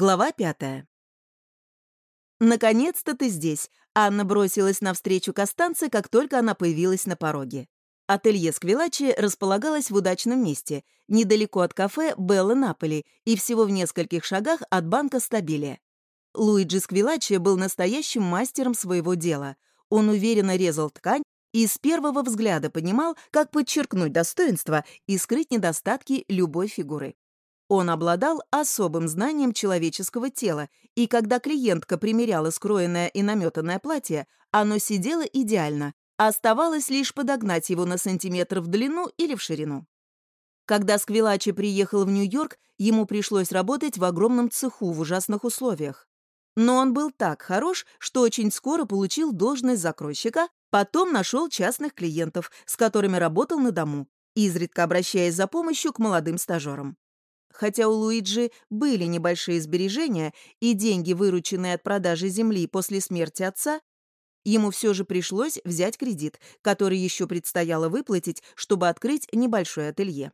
Глава пятая. «Наконец-то ты здесь!» Анна бросилась навстречу Костанце, как только она появилась на пороге. Ателье Сквилачи располагалось в удачном месте, недалеко от кафе Белла Наполи и всего в нескольких шагах от банка Стабилия. Луиджи Сквилачи был настоящим мастером своего дела. Он уверенно резал ткань и с первого взгляда понимал, как подчеркнуть достоинства и скрыть недостатки любой фигуры. Он обладал особым знанием человеческого тела, и когда клиентка примеряла скроенное и наметанное платье, оно сидело идеально, а оставалось лишь подогнать его на сантиметр в длину или в ширину. Когда Сквилачи приехал в Нью-Йорк, ему пришлось работать в огромном цеху в ужасных условиях. Но он был так хорош, что очень скоро получил должность закройщика, потом нашел частных клиентов, с которыми работал на дому, изредка обращаясь за помощью к молодым стажерам. Хотя у Луиджи были небольшие сбережения и деньги, вырученные от продажи земли после смерти отца, ему все же пришлось взять кредит, который еще предстояло выплатить, чтобы открыть небольшое ателье.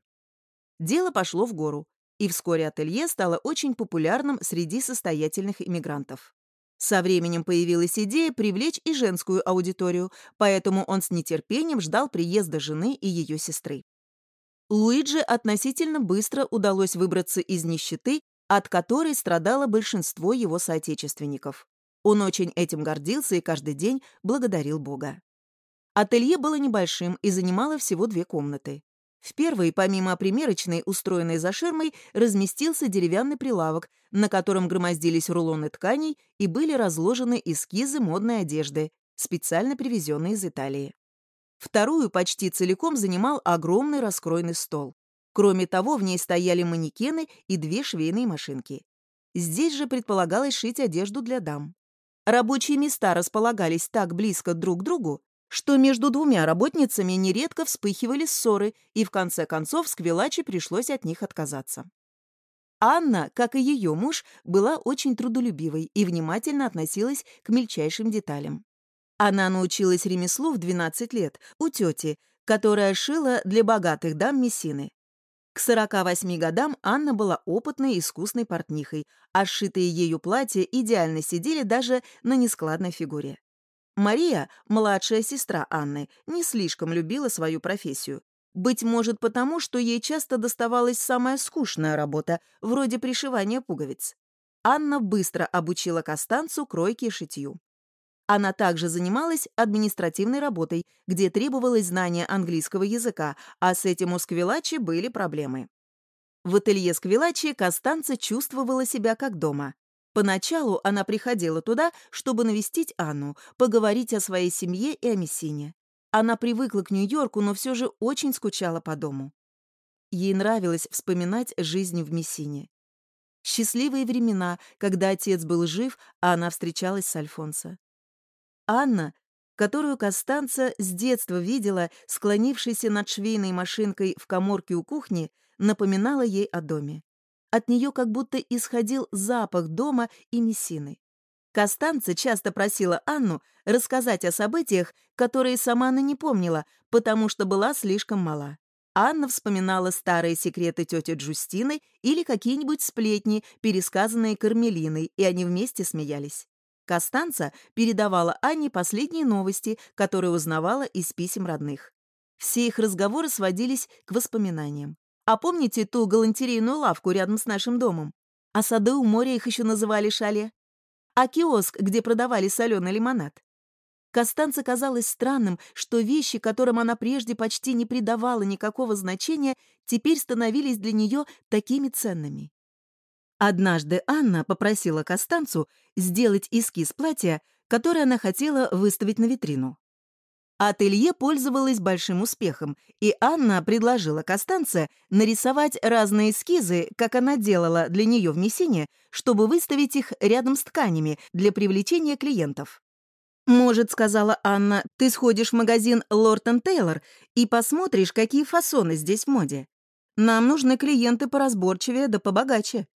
Дело пошло в гору, и вскоре ателье стало очень популярным среди состоятельных иммигрантов. Со временем появилась идея привлечь и женскую аудиторию, поэтому он с нетерпением ждал приезда жены и ее сестры. Луиджи относительно быстро удалось выбраться из нищеты, от которой страдало большинство его соотечественников. Он очень этим гордился и каждый день благодарил Бога. Ателье было небольшим и занимало всего две комнаты. В первой, помимо примерочной, устроенной за ширмой, разместился деревянный прилавок, на котором громоздились рулоны тканей и были разложены эскизы модной одежды, специально привезенные из Италии. Вторую почти целиком занимал огромный раскройный стол. Кроме того, в ней стояли манекены и две швейные машинки. Здесь же предполагалось шить одежду для дам. Рабочие места располагались так близко друг к другу, что между двумя работницами нередко вспыхивали ссоры, и в конце концов Сквилачи пришлось от них отказаться. Анна, как и ее муж, была очень трудолюбивой и внимательно относилась к мельчайшим деталям. Она научилась ремеслу в 12 лет у тети, которая шила для богатых дам мессины. К 48 годам Анна была опытной и искусной портнихой, а сшитые ею платья идеально сидели даже на нескладной фигуре. Мария, младшая сестра Анны, не слишком любила свою профессию. Быть может потому, что ей часто доставалась самая скучная работа, вроде пришивания пуговиц. Анна быстро обучила Костанцу кройке и шитью. Она также занималась административной работой, где требовалось знание английского языка, а с этим у Сквилачи были проблемы. В ателье Сквилачи Костанца чувствовала себя как дома. Поначалу она приходила туда, чтобы навестить Анну, поговорить о своей семье и о Мессине. Она привыкла к Нью-Йорку, но все же очень скучала по дому. Ей нравилось вспоминать жизнь в Мессине. Счастливые времена, когда отец был жив, а она встречалась с Альфонсо. Анна, которую Костанца с детства видела, склонившейся над швейной машинкой в коморке у кухни, напоминала ей о доме. От нее как будто исходил запах дома и мессины. Костанца часто просила Анну рассказать о событиях, которые сама она не помнила, потому что была слишком мала. Анна вспоминала старые секреты тети Джустины или какие-нибудь сплетни, пересказанные Кармелиной, и они вместе смеялись. Костанца передавала Анне последние новости, которые узнавала из писем родных. Все их разговоры сводились к воспоминаниям. А помните ту галантерейную лавку рядом с нашим домом? А сады у моря их еще называли шале? А киоск, где продавали соленый лимонад? Костанце казалось странным, что вещи, которым она прежде почти не придавала никакого значения, теперь становились для нее такими ценными. Однажды Анна попросила Костанцу сделать эскиз платья, которое она хотела выставить на витрину. Ателье пользовалось большим успехом, и Анна предложила Костанце нарисовать разные эскизы, как она делала для нее в Мессине, чтобы выставить их рядом с тканями для привлечения клиентов. «Может, — сказала Анна, — ты сходишь в магазин Лортон Тейлор и посмотришь, какие фасоны здесь в моде. Нам нужны клиенты поразборчивее да побогаче».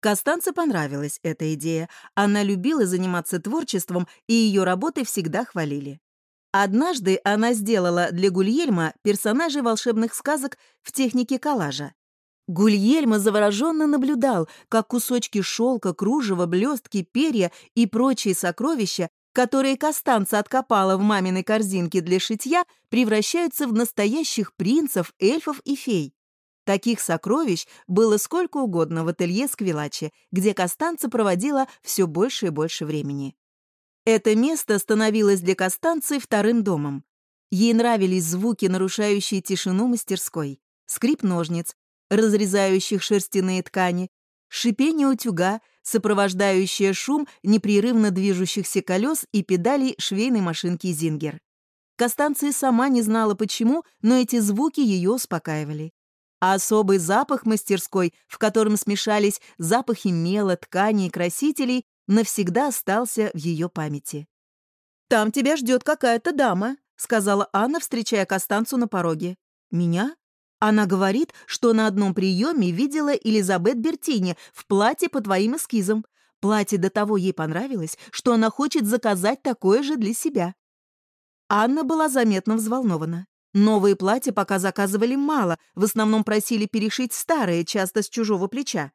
Костанце понравилась эта идея. Она любила заниматься творчеством, и ее работы всегда хвалили. Однажды она сделала для Гульельма персонажей волшебных сказок в технике коллажа. Гульельма завороженно наблюдал, как кусочки шелка, кружева, блестки, перья и прочие сокровища, которые Костанца откопала в маминой корзинке для шитья, превращаются в настоящих принцев, эльфов и фей. Таких сокровищ было сколько угодно в ателье Сквилачи, где Костанца проводила все больше и больше времени. Это место становилось для Костанцы вторым домом. Ей нравились звуки, нарушающие тишину мастерской, скрип ножниц, разрезающих шерстяные ткани, шипение утюга, сопровождающее шум непрерывно движущихся колес и педалей швейной машинки «Зингер». Костанция сама не знала почему, но эти звуки ее успокаивали. А особый запах мастерской, в котором смешались запахи мела, ткани и красителей, навсегда остался в ее памяти. «Там тебя ждет какая-то дама», — сказала Анна, встречая Костанцу на пороге. «Меня?» Она говорит, что на одном приеме видела Элизабет Бертини в платье по твоим эскизам. Платье до того ей понравилось, что она хочет заказать такое же для себя. Анна была заметно взволнована. Новые платья пока заказывали мало, в основном просили перешить старые, часто с чужого плеча.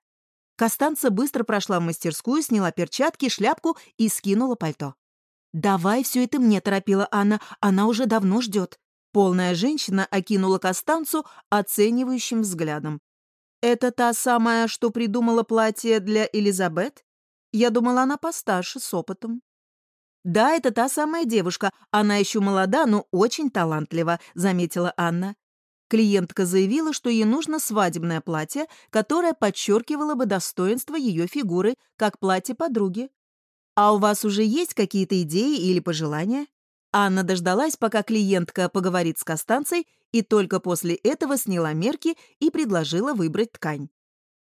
Костанца быстро прошла в мастерскую, сняла перчатки, шляпку и скинула пальто. «Давай все это мне», — торопила Анна, — «она уже давно ждет». Полная женщина окинула Костанцу оценивающим взглядом. «Это та самая, что придумала платье для Элизабет? Я думала, она постарше, с опытом». «Да, это та самая девушка. Она еще молода, но очень талантлива», — заметила Анна. Клиентка заявила, что ей нужно свадебное платье, которое подчеркивало бы достоинство ее фигуры, как платье подруги. «А у вас уже есть какие-то идеи или пожелания?» Анна дождалась, пока клиентка поговорит с Костанцей, и только после этого сняла мерки и предложила выбрать ткань.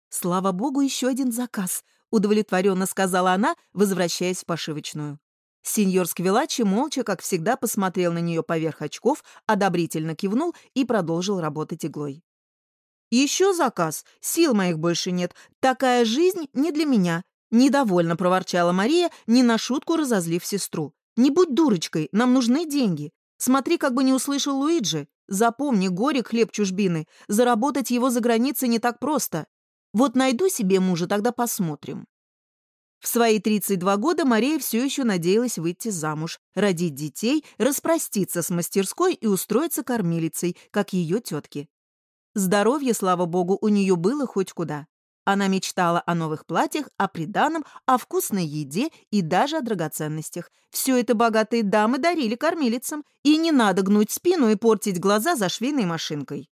«Слава богу, еще один заказ», — удовлетворенно сказала она, возвращаясь в пошивочную. Сеньор Сквилачи молча, как всегда, посмотрел на нее поверх очков, одобрительно кивнул и продолжил работать иглой. «Еще заказ? Сил моих больше нет. Такая жизнь не для меня», — недовольно проворчала Мария, не на шутку разозлив сестру. Не будь дурочкой, нам нужны деньги. Смотри, как бы не услышал Луиджи. Запомни, горе хлеб чужбины. Заработать его за границей не так просто. Вот найду себе мужа, тогда посмотрим. В свои 32 года Мария все еще надеялась выйти замуж, родить детей, распроститься с мастерской и устроиться кормилицей, как ее тетки. Здоровье, слава богу, у нее было хоть куда. Она мечтала о новых платьях, о приданом, о вкусной еде и даже о драгоценностях. Все это богатые дамы дарили кормилицам, и не надо гнуть спину и портить глаза за швейной машинкой.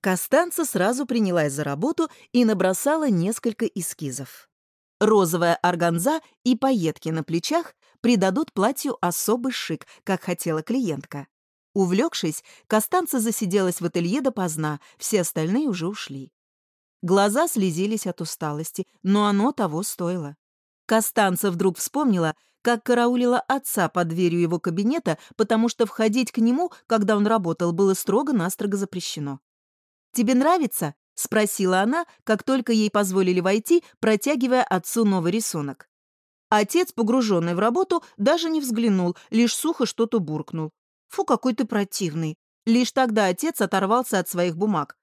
Костанца сразу принялась за работу и набросала несколько эскизов. Розовая органза и пайетки на плечах придадут платью особый шик, как хотела клиентка. Увлекшись, Костанца засиделась в ателье допоздна, все остальные уже ушли. Глаза слезились от усталости, но оно того стоило. Костанца вдруг вспомнила, как караулила отца под дверью его кабинета, потому что входить к нему, когда он работал, было строго-настрого запрещено. «Тебе нравится?» — спросила она, как только ей позволили войти, протягивая отцу новый рисунок. Отец, погруженный в работу, даже не взглянул, лишь сухо что-то буркнул. «Фу, какой ты противный!» Лишь тогда отец оторвался от своих бумаг.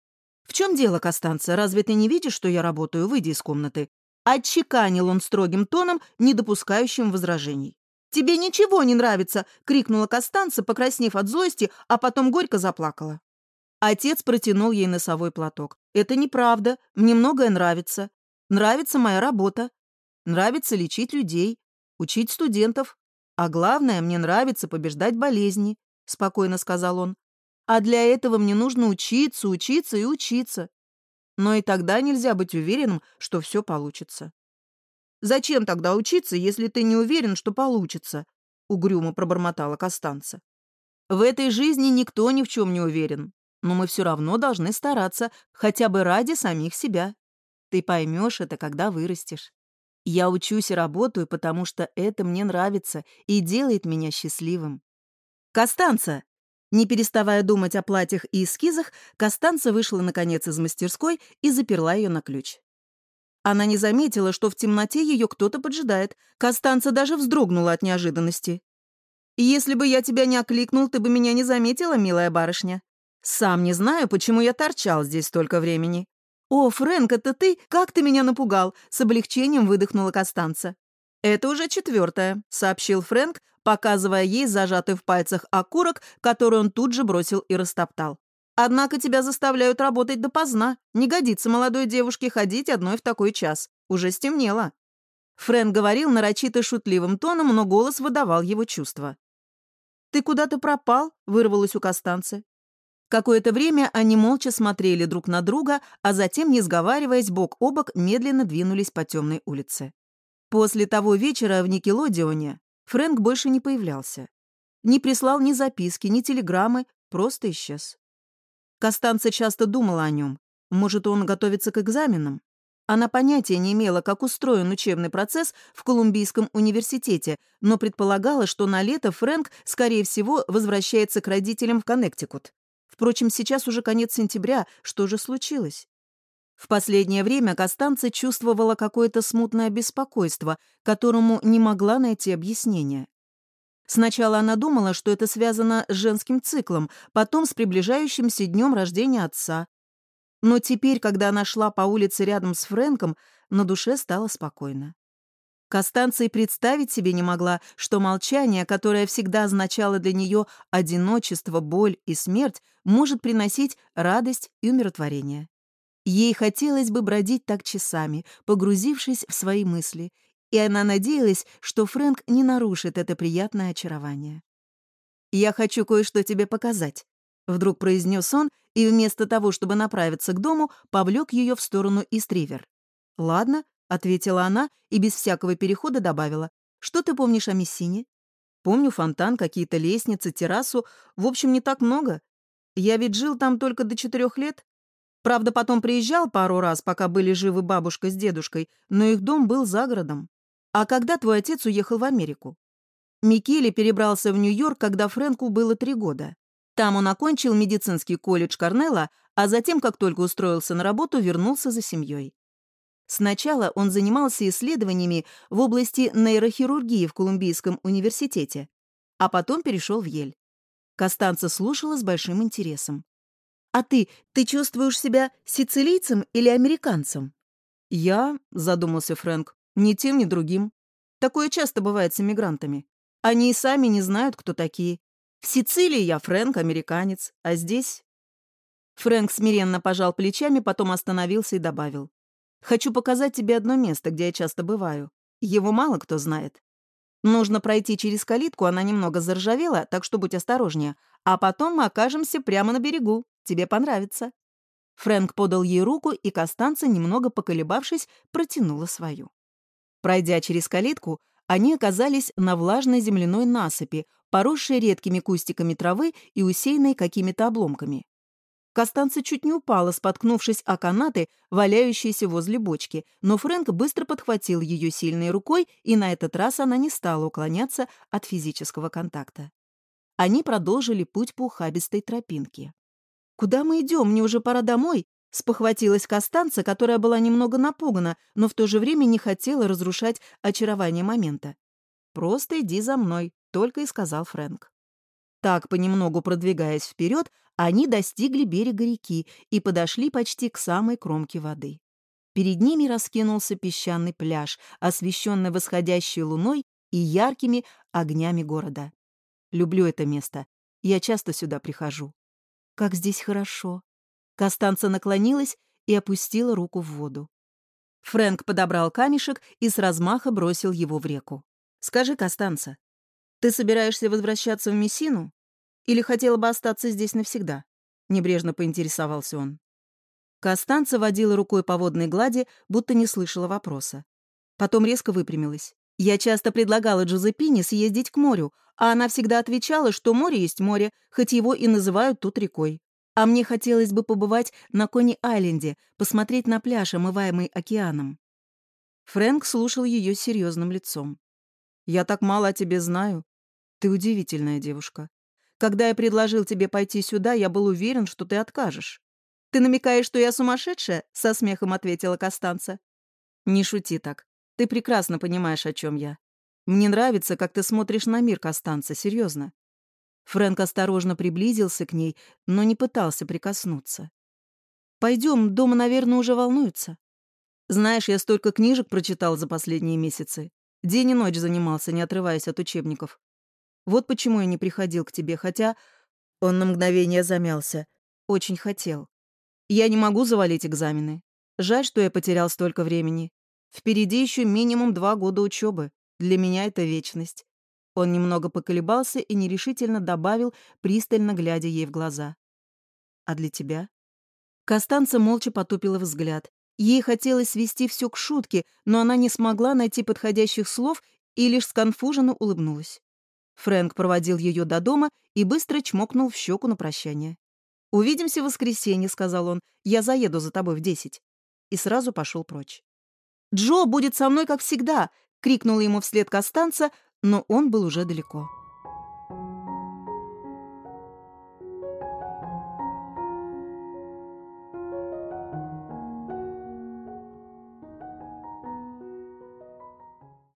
«В чем дело, Костанца? Разве ты не видишь, что я работаю? Выйди из комнаты». Отчеканил он строгим тоном, не допускающим возражений. «Тебе ничего не нравится!» — крикнула Костанца, покраснев от злости, а потом горько заплакала. Отец протянул ей носовой платок. «Это неправда. Мне многое нравится. Нравится моя работа. Нравится лечить людей, учить студентов. А главное, мне нравится побеждать болезни», — спокойно сказал он. А для этого мне нужно учиться, учиться и учиться. Но и тогда нельзя быть уверенным, что все получится. «Зачем тогда учиться, если ты не уверен, что получится?» — угрюмо пробормотала Костанца. «В этой жизни никто ни в чем не уверен, но мы все равно должны стараться, хотя бы ради самих себя. Ты поймешь это, когда вырастешь. Я учусь и работаю, потому что это мне нравится и делает меня счастливым. «Костанца!» Не переставая думать о платьях и эскизах, Костанца вышла, наконец, из мастерской и заперла ее на ключ. Она не заметила, что в темноте ее кто-то поджидает. Костанца даже вздрогнула от неожиданности. «Если бы я тебя не окликнул, ты бы меня не заметила, милая барышня. Сам не знаю, почему я торчал здесь столько времени. «О, Фрэнк, это ты? Как ты меня напугал!» — с облегчением выдохнула Костанца. «Это уже четвертое», — сообщил Фрэнк, показывая ей зажатый в пальцах окурок, который он тут же бросил и растоптал. «Однако тебя заставляют работать допоздна. Не годится молодой девушке ходить одной в такой час. Уже стемнело». Фрэнк говорил нарочито шутливым тоном, но голос выдавал его чувства. «Ты куда-то пропал?» — вырвалось у Костанцы. Какое-то время они молча смотрели друг на друга, а затем, не сговариваясь, бок о бок медленно двинулись по темной улице. После того вечера в Никелодеоне Фрэнк больше не появлялся. Не прислал ни записки, ни телеграммы, просто исчез. Костанца часто думала о нем. Может, он готовится к экзаменам? Она понятия не имела, как устроен учебный процесс в Колумбийском университете, но предполагала, что на лето Фрэнк, скорее всего, возвращается к родителям в Коннектикут. Впрочем, сейчас уже конец сентября, что же случилось? В последнее время Костанца чувствовала какое-то смутное беспокойство, которому не могла найти объяснение. Сначала она думала, что это связано с женским циклом, потом с приближающимся днем рождения отца. Но теперь, когда она шла по улице рядом с Фрэнком, на душе стало спокойно. Костанция представить себе не могла, что молчание, которое всегда означало для нее одиночество, боль и смерть, может приносить радость и умиротворение. Ей хотелось бы бродить так часами, погрузившись в свои мысли, и она надеялась, что Фрэнк не нарушит это приятное очарование. «Я хочу кое-что тебе показать», — вдруг произнес он, и вместо того, чтобы направиться к дому, повлек ее в сторону Истривер. «Ладно», — ответила она и без всякого перехода добавила. «Что ты помнишь о Мессине?» «Помню фонтан, какие-то лестницы, террасу. В общем, не так много. Я ведь жил там только до четырех лет. Правда, потом приезжал пару раз, пока были живы бабушка с дедушкой, но их дом был за городом. А когда твой отец уехал в Америку? Микеле перебрался в Нью-Йорк, когда Фрэнку было три года. Там он окончил медицинский колледж Корнелла, а затем, как только устроился на работу, вернулся за семьей. Сначала он занимался исследованиями в области нейрохирургии в Колумбийском университете, а потом перешел в Ель. Костанца слушала с большим интересом. «А ты, ты чувствуешь себя сицилийцем или американцем?» «Я», — задумался Фрэнк, — «ни тем, ни другим. Такое часто бывает с иммигрантами. Они и сами не знают, кто такие. В Сицилии я Фрэнк, американец, а здесь...» Фрэнк смиренно пожал плечами, потом остановился и добавил. Хочу показать тебе одно место, где я часто бываю. Его мало кто знает. Нужно пройти через калитку, она немного заржавела, так что будь осторожнее. А потом мы окажемся прямо на берегу. Тебе понравится». Фрэнк подал ей руку, и Костанца, немного поколебавшись, протянула свою. Пройдя через калитку, они оказались на влажной земляной насыпи, поросшей редкими кустиками травы и усеянной какими-то обломками. Костанца чуть не упала, споткнувшись о канаты, валяющиеся возле бочки, но Фрэнк быстро подхватил ее сильной рукой, и на этот раз она не стала уклоняться от физического контакта. Они продолжили путь по ухабистой тропинке. «Куда мы идем? Мне уже пора домой!» — спохватилась Костанца, которая была немного напугана, но в то же время не хотела разрушать очарование момента. «Просто иди за мной», — только и сказал Фрэнк. Так, понемногу продвигаясь вперед, они достигли берега реки и подошли почти к самой кромке воды. Перед ними раскинулся песчаный пляж, освещенный восходящей луной и яркими огнями города. Люблю это место. Я часто сюда прихожу. Как здесь хорошо. Костанца наклонилась и опустила руку в воду. Фрэнк подобрал камешек и с размаха бросил его в реку. «Скажи, Костанца, ты собираешься возвращаться в Мессину? Или хотела бы остаться здесь навсегда?» — небрежно поинтересовался он. Костанца водила рукой по водной глади, будто не слышала вопроса. Потом резко выпрямилась. «Я часто предлагала Джузеппине съездить к морю, а она всегда отвечала, что море есть море, хоть его и называют тут рекой. А мне хотелось бы побывать на Кони-Айленде, посмотреть на пляж, омываемый океаном». Фрэнк слушал ее серьезным лицом. «Я так мало о тебе знаю. Ты удивительная девушка. Когда я предложил тебе пойти сюда, я был уверен, что ты откажешь. Ты намекаешь, что я сумасшедшая? Со смехом ответила Костанца. Не шути так. Ты прекрасно понимаешь, о чем я. Мне нравится, как ты смотришь на мир, Костанца, серьезно. Фрэнк осторожно приблизился к ней, но не пытался прикоснуться. Пойдем, дома, наверное, уже волнуются. Знаешь, я столько книжек прочитал за последние месяцы. День и ночь занимался, не отрываясь от учебников. Вот почему я не приходил к тебе, хотя... Он на мгновение замялся. Очень хотел. Я не могу завалить экзамены. Жаль, что я потерял столько времени. Впереди еще минимум два года учебы. Для меня это вечность. Он немного поколебался и нерешительно добавил, пристально глядя ей в глаза. «А для тебя?» Костанца молча потупила взгляд. Ей хотелось свести все к шутке, но она не смогла найти подходящих слов и лишь сконфуженно улыбнулась. Фрэнк проводил ее до дома и быстро чмокнул в щеку на прощание. «Увидимся в воскресенье», — сказал он. «Я заеду за тобой в десять». И сразу пошел прочь. «Джо будет со мной, как всегда!» — крикнула ему вслед Костанца, но он был уже далеко.